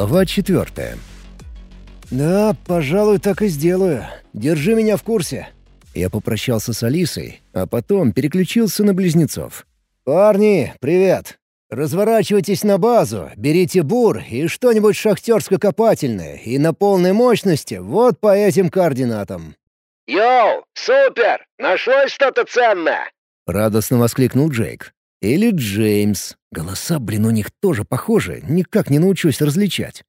Глава четвертая. «Да, пожалуй, так и сделаю. Держи меня в курсе». Я попрощался с Алисой, а потом переключился на близнецов. «Парни, привет! Разворачивайтесь на базу, берите бур и что-нибудь шахтерско-копательное, и на полной мощности вот по этим координатам». «Йоу, супер! Нашлось что-то ценное!» — радостно воскликнул Джейк. Или Джеймс. Голоса, блин, у них тоже похожи, никак не научусь различать.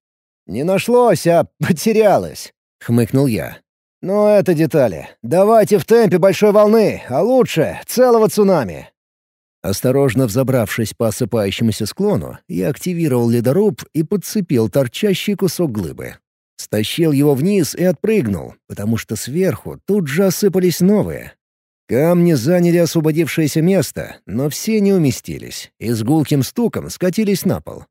«Не нашлось, а потерялось», — хмыкнул я. «Но это детали. Давайте в темпе большой волны, а лучше целого цунами. Осторожно взобравшись по осыпающемуся склону, я активировал ледоруб и подцепил торчащий кусок глыбы. Стащил его вниз и отпрыгнул, потому что сверху тут же осыпались новые. Камни заняли освободившееся место, но все не уместились и с гулким стуком скатились на пол.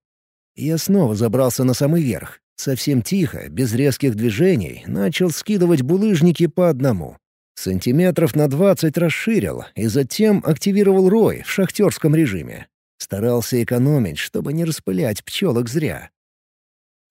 Я снова забрался на самый верх. Совсем тихо, без резких движений, начал скидывать булыжники по одному. Сантиметров на двадцать расширил и затем активировал рой в шахтерском режиме. Старался экономить, чтобы не распылять пчелок зря.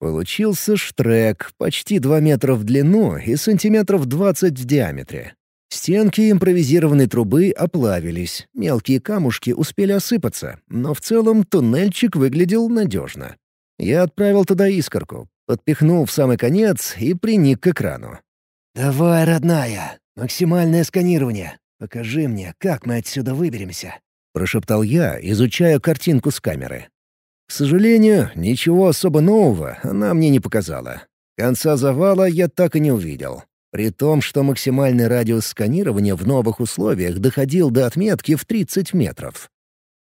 Получился штрек почти два метра в длину и сантиметров двадцать в диаметре. Стенки импровизированной трубы оплавились, мелкие камушки успели осыпаться, но в целом туннельчик выглядел надежно. Я отправил туда искорку, подпихнул в самый конец и приник к экрану. «Давай, родная, «Максимальное сканирование. Покажи мне, как мы отсюда выберемся», — прошептал я, изучая картинку с камеры. К сожалению, ничего особо нового она мне не показала. Конца завала я так и не увидел. При том, что максимальный радиус сканирования в новых условиях доходил до отметки в 30 метров.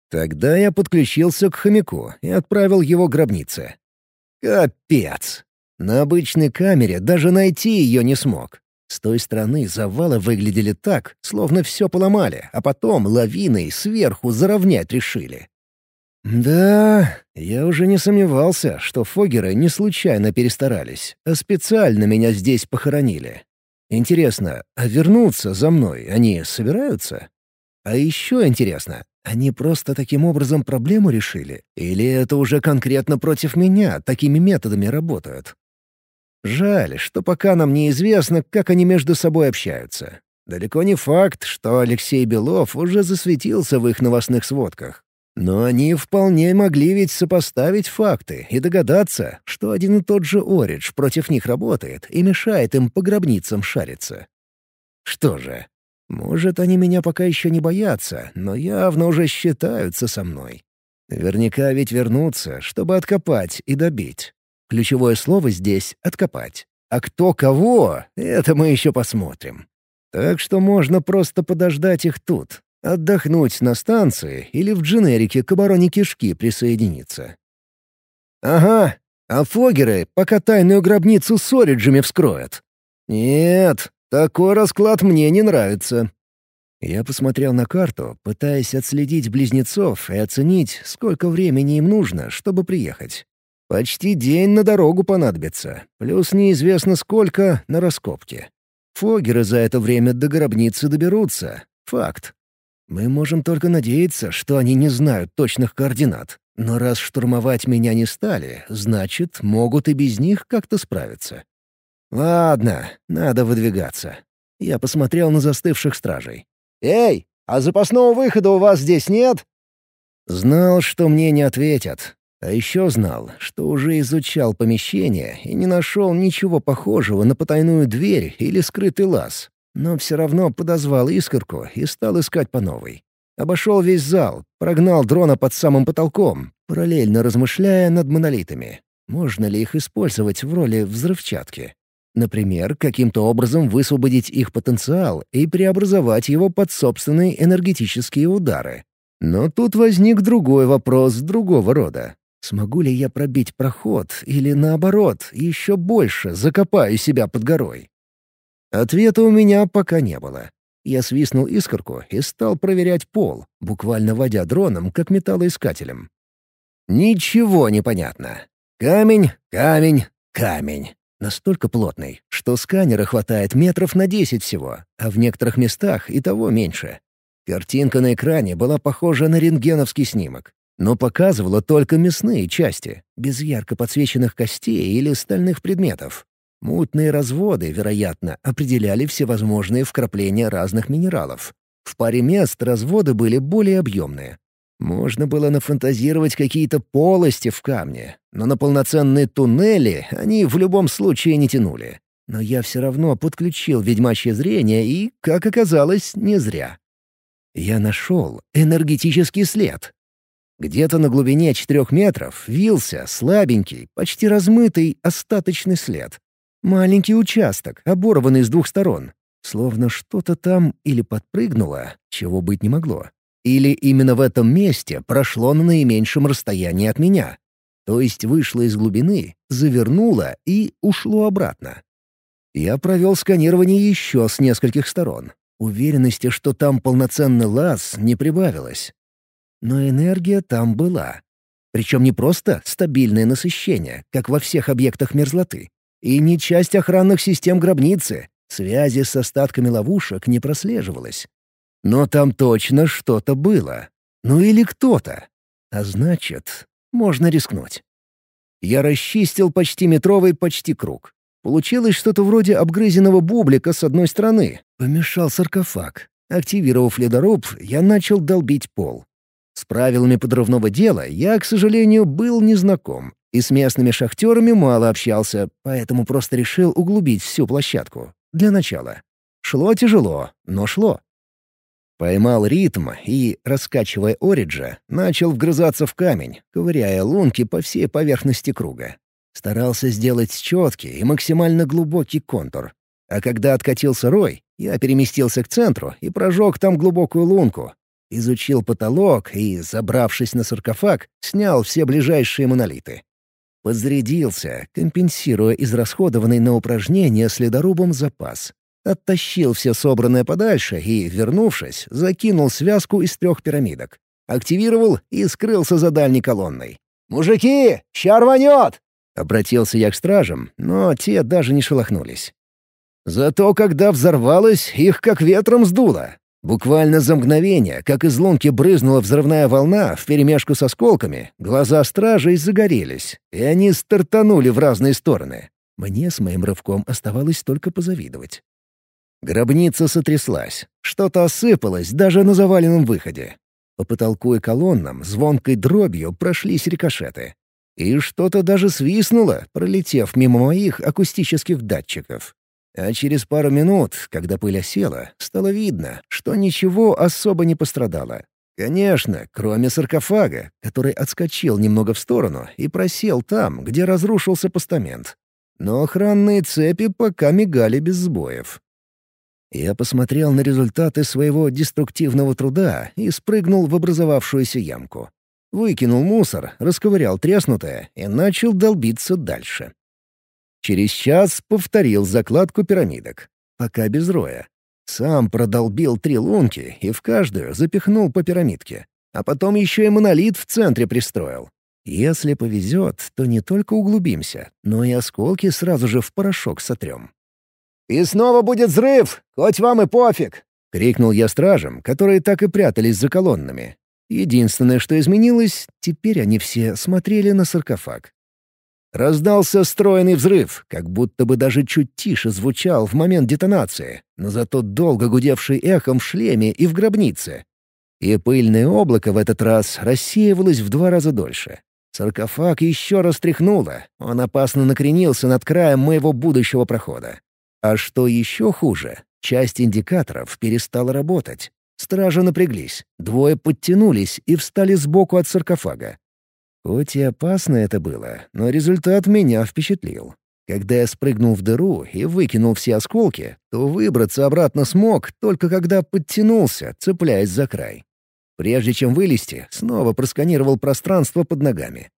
Тогда я подключился к хомяку и отправил его гробнице. Капец! На обычной камере даже найти ее не смог. С той стороны завалы выглядели так, словно все поломали, а потом лавиной сверху заровнять решили. Да, я уже не сомневался, что фогеры не случайно перестарались, а специально меня здесь похоронили. Интересно, а вернуться за мной они собираются? А еще интересно, они просто таким образом проблему решили? Или это уже конкретно против меня такими методами работают? Жаль, что пока нам неизвестно, как они между собой общаются. Далеко не факт, что Алексей Белов уже засветился в их новостных сводках. Но они вполне могли ведь сопоставить факты и догадаться, что один и тот же Оридж против них работает и мешает им по гробницам шариться. Что же, может, они меня пока еще не боятся, но явно уже считаются со мной. Наверняка ведь вернутся, чтобы откопать и добить. Ключевое слово здесь — «откопать». А кто кого — это мы еще посмотрим. Так что можно просто подождать их тут, отдохнуть на станции или в дженерике к обороне кишки присоединиться. Ага, а фогеры пока тайную гробницу с ориджами вскроют. Нет, такой расклад мне не нравится. Я посмотрел на карту, пытаясь отследить близнецов и оценить, сколько времени им нужно, чтобы приехать. Почти день на дорогу понадобится, плюс неизвестно сколько на раскопки. Фогеры за это время до гробницы доберутся. Факт. Мы можем только надеяться, что они не знают точных координат. Но раз штурмовать меня не стали, значит, могут и без них как-то справиться. Ладно, надо выдвигаться. Я посмотрел на застывших стражей. «Эй, а запасного выхода у вас здесь нет?» Знал, что мне не ответят, а еще знал, что уже изучал помещение и не нашел ничего похожего на потайную дверь или скрытый лаз. Но все равно подозвал искорку и стал искать по новой. Обошел весь зал, прогнал дрона под самым потолком, параллельно размышляя над монолитами. Можно ли их использовать в роли взрывчатки? Например, каким-то образом высвободить их потенциал и преобразовать его под собственные энергетические удары. Но тут возник другой вопрос другого рода. Смогу ли я пробить проход или, наоборот, еще больше закопаю себя под горой? Ответа у меня пока не было. Я свистнул искорку и стал проверять пол, буквально водя дроном, как металлоискателем. Ничего не понятно. Камень, камень, камень. Настолько плотный, что сканера хватает метров на десять всего, а в некоторых местах и того меньше. Картинка на экране была похожа на рентгеновский снимок. но показывала только мясные части, без ярко подсвеченных костей или стальных предметов. Мутные разводы, вероятно, определяли всевозможные вкрапления разных минералов. В паре мест разводы были более объемные. Можно было нафантазировать какие-то полости в камне, но на полноценные туннели они в любом случае не тянули. Но я все равно подключил ведьмачье зрение и, как оказалось, не зря. Я нашел энергетический след. Где-то на глубине четырех метров вился слабенький, почти размытый остаточный след. Маленький участок, оборванный с двух сторон. Словно что-то там или подпрыгнуло, чего быть не могло. Или именно в этом месте прошло на наименьшем расстоянии от меня. То есть вышло из глубины, завернуло и ушло обратно. Я провел сканирование еще с нескольких сторон. Уверенности, что там полноценный лаз, не прибавилось. Но энергия там была. Причем не просто стабильное насыщение, как во всех объектах мерзлоты, и не часть охранных систем гробницы, связи с остатками ловушек не прослеживалось. Но там точно что-то было. Ну или кто-то. А значит, можно рискнуть. Я расчистил почти метровый почти круг. Получилось что-то вроде обгрызенного бублика с одной стороны. Помешал саркофаг. Активировав ледоруб, я начал долбить пол. С правилами подрывного дела я, к сожалению, был незнаком и с местными шахтерами мало общался, поэтому просто решил углубить всю площадку. Для начала. Шло тяжело, но шло. Поймал ритм и, раскачивая Ориджа, начал вгрызаться в камень, ковыряя лунки по всей поверхности круга. Старался сделать четкий и максимально глубокий контур. А когда откатился рой, я переместился к центру и прожег там глубокую лунку. Изучил потолок и, забравшись на саркофаг, снял все ближайшие монолиты. Подзарядился, компенсируя израсходованный на упражнение следорубом запас. Оттащил все собранное подальше и, вернувшись, закинул связку из трех пирамидок. Активировал и скрылся за дальней колонной. «Мужики, ща рванет!» Обратился я к стражам, но те даже не шелохнулись. Зато когда взорвалось, их как ветром сдуло. Буквально за мгновение, как из лунки брызнула взрывная волна вперемешку с осколками, глаза стражей загорелись, и они стартанули в разные стороны. Мне с моим рывком оставалось только позавидовать. Гробница сотряслась. Что-то осыпалось даже на заваленном выходе. По потолку и колоннам звонкой дробью прошлись рикошеты. И что-то даже свистнуло, пролетев мимо моих акустических датчиков. А через пару минут, когда пыль осела, стало видно, что ничего особо не пострадало. Конечно, кроме саркофага, который отскочил немного в сторону и просел там, где разрушился постамент. Но охранные цепи пока мигали без сбоев. Я посмотрел на результаты своего деструктивного труда и спрыгнул в образовавшуюся ямку. Выкинул мусор, расковырял треснутое и начал долбиться дальше. Через час повторил закладку пирамидок. Пока без роя. Сам продолбил три лунки и в каждую запихнул по пирамидке. А потом еще и монолит в центре пристроил. Если повезет, то не только углубимся, но и осколки сразу же в порошок сотрем. «И снова будет взрыв! Хоть вам и пофиг!» — крикнул я стражам, которые так и прятались за колоннами. Единственное, что изменилось, теперь они все смотрели на саркофаг. Раздался стройный взрыв, как будто бы даже чуть тише звучал в момент детонации, но зато долго гудевший эхом в шлеме и в гробнице. И пыльное облако в этот раз рассеивалось в два раза дольше. Саркофаг еще раз тряхнуло, он опасно накренился над краем моего будущего прохода. А что еще хуже, часть индикаторов перестала работать. Стражи напряглись, двое подтянулись и встали сбоку от саркофага. Хоть и опасно это было, но результат меня впечатлил. Когда я спрыгнул в дыру и выкинул все осколки, то выбраться обратно смог, только когда подтянулся, цепляясь за край. Прежде чем вылезти, снова просканировал пространство под ногами.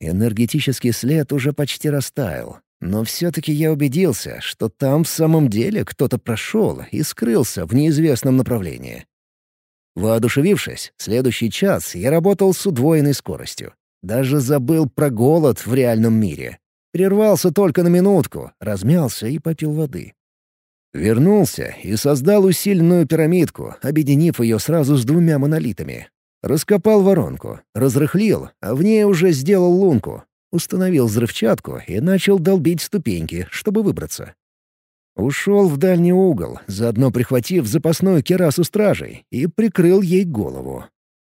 Энергетический след уже почти растаял, но все-таки я убедился, что там в самом деле кто-то прошел и скрылся в неизвестном направлении. Воодушевившись, следующий час я работал с удвоенной скоростью. Даже забыл про голод в реальном мире. Прервался только на минутку, размялся и попил воды. Вернулся и создал усиленную пирамидку, объединив ее сразу с двумя монолитами. Раскопал воронку, разрыхлил, а в ней уже сделал лунку. Установил взрывчатку и начал долбить ступеньки, чтобы выбраться. Ушел в дальний угол, заодно прихватив запасную керасу стражей, и прикрыл ей голову.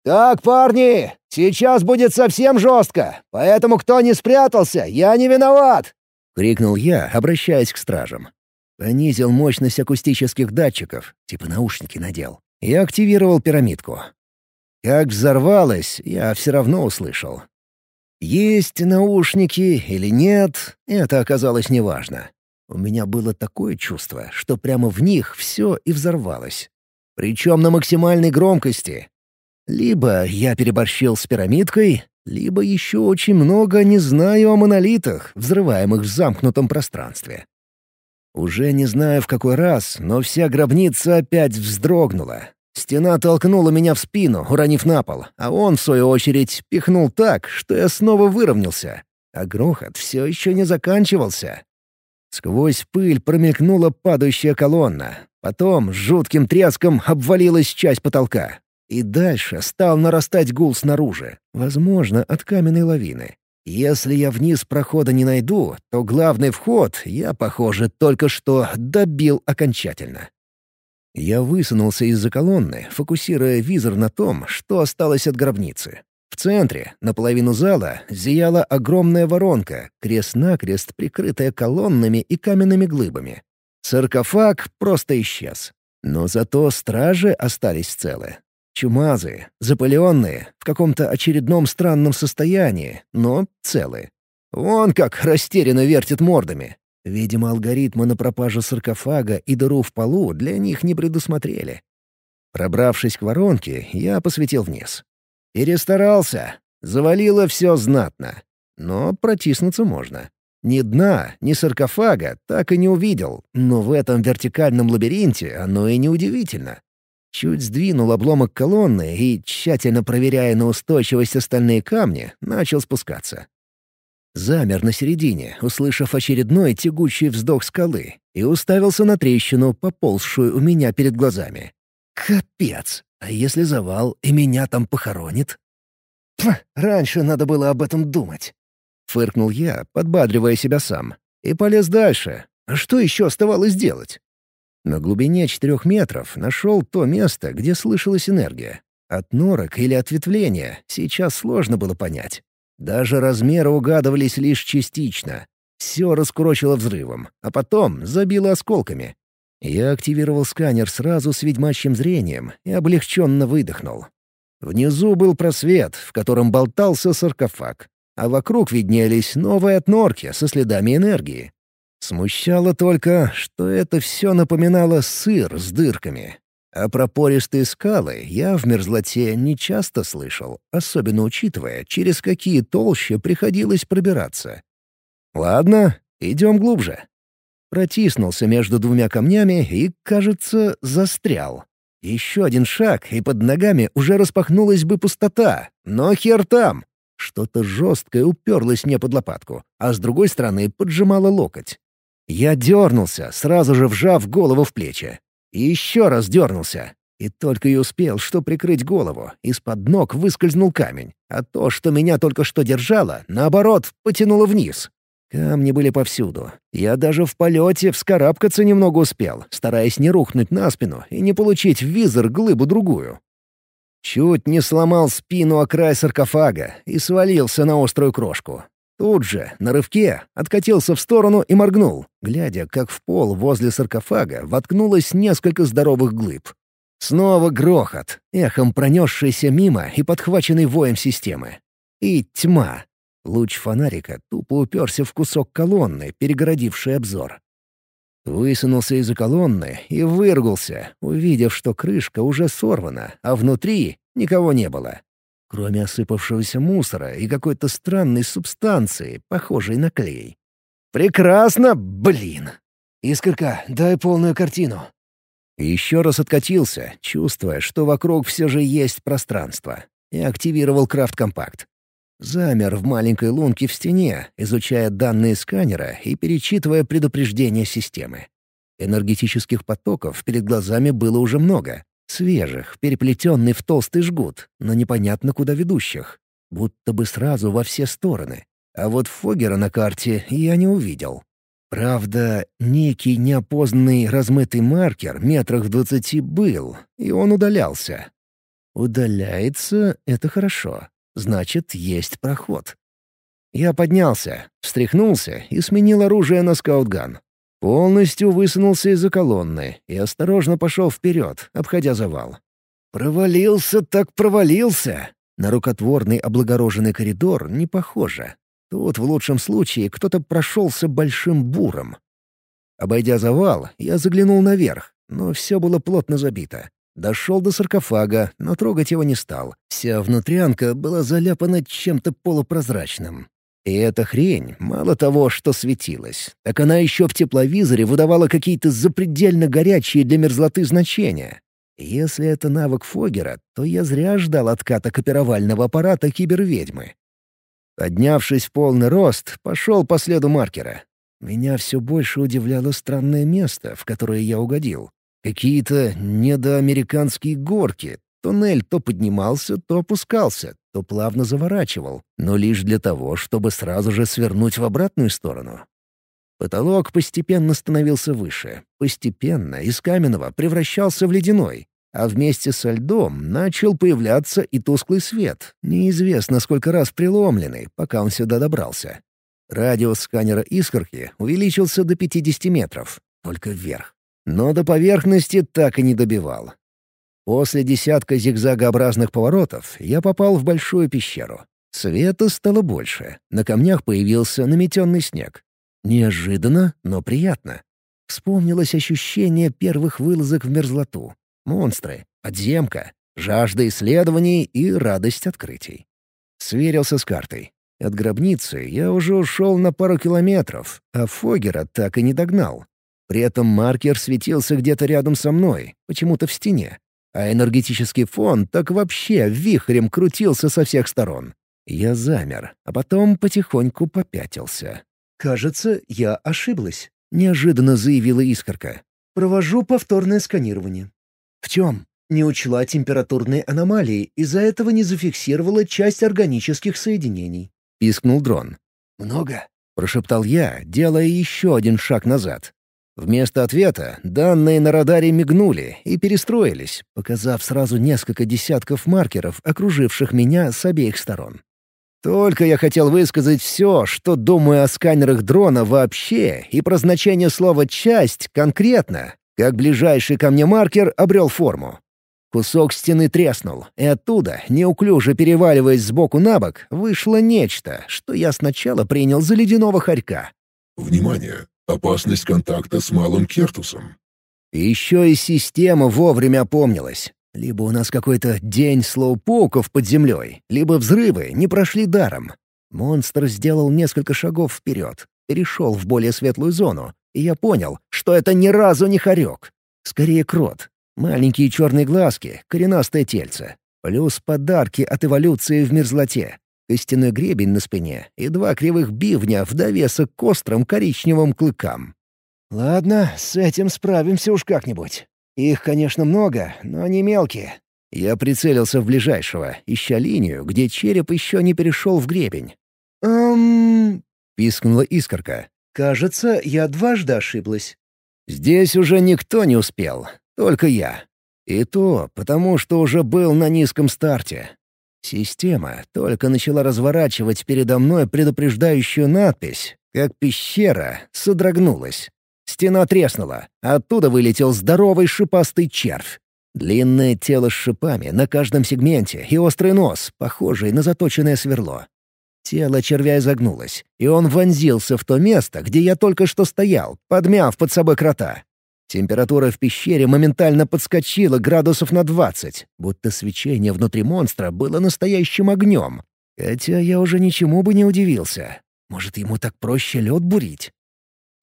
«Так, парни, сейчас будет совсем жестко, поэтому кто не спрятался, я не виноват!» — крикнул я, обращаясь к стражам. Понизил мощность акустических датчиков, типа наушники надел, и активировал пирамидку. Как взорвалось, я все равно услышал. Есть наушники или нет, это оказалось неважно. У меня было такое чувство, что прямо в них все и взорвалось. Причем на максимальной громкости. Либо я переборщил с пирамидкой, либо еще очень много не знаю о монолитах, взрываемых в замкнутом пространстве. Уже не знаю в какой раз, но вся гробница опять вздрогнула. Стена толкнула меня в спину, уронив на пол, а он, в свою очередь, пихнул так, что я снова выровнялся. А грохот все еще не заканчивался. Сквозь пыль промелькнула падающая колонна. Потом с жутким треском обвалилась часть потолка. И дальше стал нарастать гул снаружи, возможно, от каменной лавины. Если я вниз прохода не найду, то главный вход я, похоже, только что добил окончательно. Я высунулся из-за колонны, фокусируя визор на том, что осталось от гробницы. В центре, наполовину зала, зияла огромная воронка, крест-накрест прикрытая колоннами и каменными глыбами. Саркофаг просто исчез. Но зато стражи остались целы. Чумазые, запыленные, в каком-то очередном странном состоянии, но целы. Вон как растерянно вертит мордами. Видимо, алгоритмы на пропажу саркофага и дыру в полу для них не предусмотрели. Пробравшись к воронке, я посветил вниз. Перестарался. Завалило все знатно. Но протиснуться можно. Ни дна, ни саркофага так и не увидел, но в этом вертикальном лабиринте оно и неудивительно. Чуть сдвинул обломок колонны и, тщательно проверяя на устойчивость остальные камни, начал спускаться. Замер на середине, услышав очередной тягучий вздох скалы, и уставился на трещину, поползшую у меня перед глазами. Капец! А если завал, и меня там похоронит? Пф, раньше надо было об этом думать. Фыркнул я, подбадривая себя сам. И полез дальше. А что еще оставалось делать? На глубине четырех метров нашел то место, где слышалась энергия. От норок или ответвления сейчас сложно было понять. Даже размеры угадывались лишь частично. Все раскурочило взрывом, а потом забило осколками. Я активировал сканер сразу с ведьмачьим зрением и облегченно выдохнул. Внизу был просвет, в котором болтался саркофаг, а вокруг виднелись новые отнорки со следами энергии. Смущало только, что это все напоминало сыр с дырками. А про пористые скалы я в мерзлоте не часто слышал, особенно учитывая, через какие толще приходилось пробираться. Ладно, идем глубже. Протиснулся между двумя камнями и, кажется, застрял. Еще один шаг, и под ногами уже распахнулась бы пустота. Но хер там. Что-то жесткое уперлось мне под лопатку, а с другой стороны поджимало локоть. Я дернулся, сразу же вжав голову в плечи. И еще раз дернулся. И только и успел, что прикрыть голову, из-под ног выскользнул камень, а то, что меня только что держало, наоборот, потянуло вниз. Камни были повсюду. Я даже в полете вскарабкаться немного успел, стараясь не рухнуть на спину и не получить в визор глыбу-другую. Чуть не сломал спину о край саркофага и свалился на острую крошку. Тут же, на рывке, откатился в сторону и моргнул, глядя, как в пол возле саркофага воткнулось несколько здоровых глыб. Снова грохот, эхом пронесшийся мимо и подхваченный воем системы. И тьма, Луч фонарика тупо уперся в кусок колонны, перегородивший обзор. Высунулся из-за колонны и выругался, увидев, что крышка уже сорвана, а внутри никого не было. Кроме осыпавшегося мусора и какой-то странной субстанции, похожей на клей. «Прекрасно, блин! Искорка, дай полную картину!» Еще раз откатился, чувствуя, что вокруг все же есть пространство, и активировал крафт-компакт. Замер в маленькой лунке в стене, изучая данные сканера и перечитывая предупреждения системы. Энергетических потоков перед глазами было уже много. Свежих, переплетенный в толстый жгут, но непонятно куда ведущих. Будто бы сразу во все стороны. А вот Фогера на карте я не увидел. Правда, некий неопознанный размытый маркер метрах в двадцати был, и он удалялся. Удаляется — это хорошо. Значит, есть проход. Я поднялся, встряхнулся и сменил оружие на скаутган. Полностью высунулся из-за колонны и осторожно пошел вперед, обходя завал. Провалился так провалился. На рукотворный облагороженный коридор не похоже. Тут, в лучшем случае, кто-то прошелся большим буром. Обойдя завал, я заглянул наверх, но все было плотно забито. Дошел до саркофага, но трогать его не стал. Вся внутрянка была заляпана чем-то полупрозрачным. И эта хрень, мало того, что светилась, так она еще в тепловизоре выдавала какие-то запредельно горячие для мерзлоты значения. Если это навык Фогера, то я зря ждал отката копировального аппарата киберведьмы. Поднявшись в полный рост, пошел по следу маркера. Меня все больше удивляло странное место, в которое я угодил. Какие-то недоамериканские горки. Туннель то поднимался, то опускался, то плавно заворачивал, но лишь для того, чтобы сразу же свернуть в обратную сторону. Потолок постепенно становился выше. Постепенно из каменного превращался в ледяной, а вместе со льдом начал появляться и тусклый свет, неизвестно сколько раз преломленный, пока он сюда добрался. Радиус сканера искорки увеличился до 50 метров, только вверх. Но до поверхности так и не добивал. После десятка зигзагообразных поворотов я попал в большую пещеру. Света стало больше, на камнях появился наметенный снег. Неожиданно, но приятно. Вспомнилось ощущение первых вылазок в мерзлоту. Монстры, подземка, жажда исследований и радость открытий. Сверился с картой. От гробницы я уже ушел на пару километров, а Фогера так и не догнал. При этом маркер светился где-то рядом со мной, почему-то в стене. А энергетический фон так вообще вихрем крутился со всех сторон. Я замер, а потом потихоньку попятился. «Кажется, я ошиблась», — неожиданно заявила искорка. «Провожу повторное сканирование. «В чем?» Не учла температурные аномалии, из-за этого не зафиксировала часть органических соединений. Пискнул дрон. «Много?» — прошептал я, делая еще один шаг назад. Вместо ответа данные на радаре мигнули и перестроились, показав сразу несколько десятков маркеров, окруживших меня с обеих сторон. Только я хотел высказать все, что думаю о сканерах дрона вообще и про значение слова «часть» конкретно, как ближайший ко мне маркер обрел форму. Кусок стены треснул, и оттуда, неуклюже переваливаясь сбоку на бок, вышло нечто, что я сначала принял за ледяного хорька. «Внимание! Опасность контакта с малым Кертусом». еще и система вовремя опомнилась. Либо у нас какой-то день слоупоуков под землей, либо взрывы не прошли даром. Монстр сделал несколько шагов вперед, перешел в более светлую зону, и я понял, что это ни разу не хорек. Скорее крот. Маленькие черные глазки, коренастое тельце. Плюс подарки от эволюции в мерзлоте. Костяной гребень на спине и два кривых бивня в довесок к острым коричневым клыкам. «Ладно, с этим справимся уж как-нибудь. Их, конечно, много, но они мелкие». Я прицелился в ближайшего, ища линию, где череп еще не перешел в гребень. «Эм...» — пискнула искорка. Кажется, я дважды ошиблась. Здесь уже никто не успел, только я. И то потому, что уже был на низком старте. Система только начала разворачивать передо мной предупреждающую надпись, как пещера содрогнулась. Стена треснула, оттуда вылетел здоровый шипастый червь. Длинное тело с шипами на каждом сегменте и острый нос, похожий на заточенное сверло. Тело червя изогнулось, и он вонзился в то место, где я только что стоял, подмяв под собой крота. Температура в пещере моментально подскочила градусов на двадцать, будто свечение внутри монстра было настоящим огнем. Хотя я уже ничему бы не удивился. Может, ему так проще лед бурить?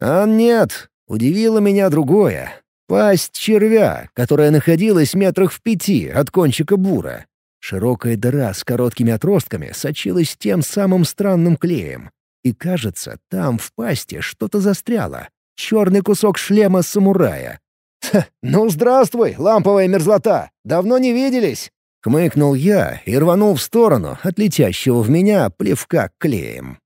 А нет, удивило меня другое. Пасть червя, которая находилась метрах в пяти от кончика бура. Широкая дыра с короткими отростками сочилась тем самым странным клеем. И, кажется, там в пасти что-то застряло. Черный кусок шлема самурая. «Ну, здравствуй, ламповая мерзлота! Давно не виделись!» Хмыкнул я и рванул в сторону от летящего в меня плевка клеем.